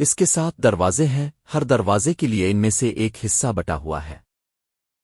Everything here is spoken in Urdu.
اس کے ساتھ دروازے ہیں، ہر دروازے کے لیے ان میں سے ایک حصہ بٹا ہوا ہے۔